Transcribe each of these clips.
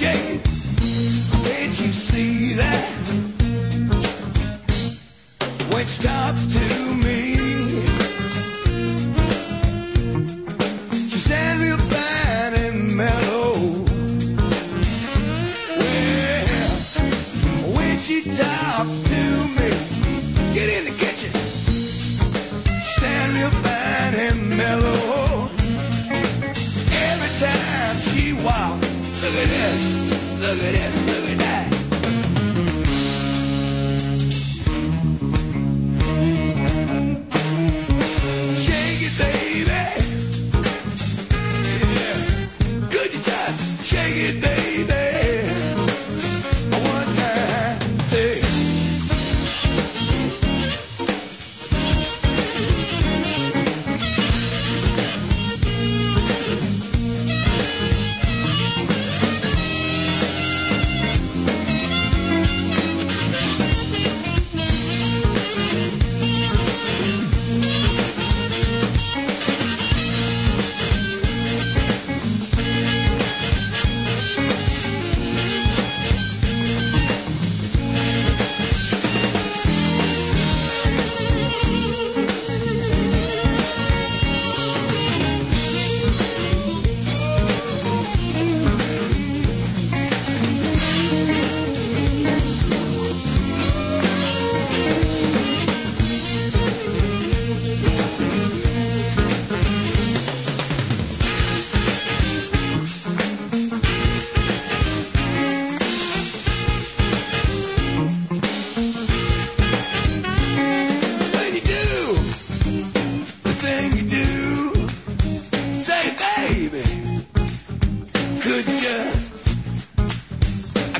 gets you see that? Talks to me, she real and mellow. When she talks to me, get in the kitchen. She real and mellow. Every time she walks, look at this, look at this, look at that.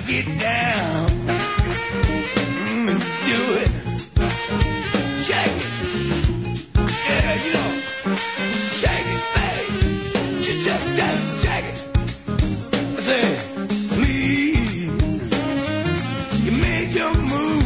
Get down. Mm, do it? Shake it, yeah, you know, shake it, baby, you just just shake it. I say, please, you made your move,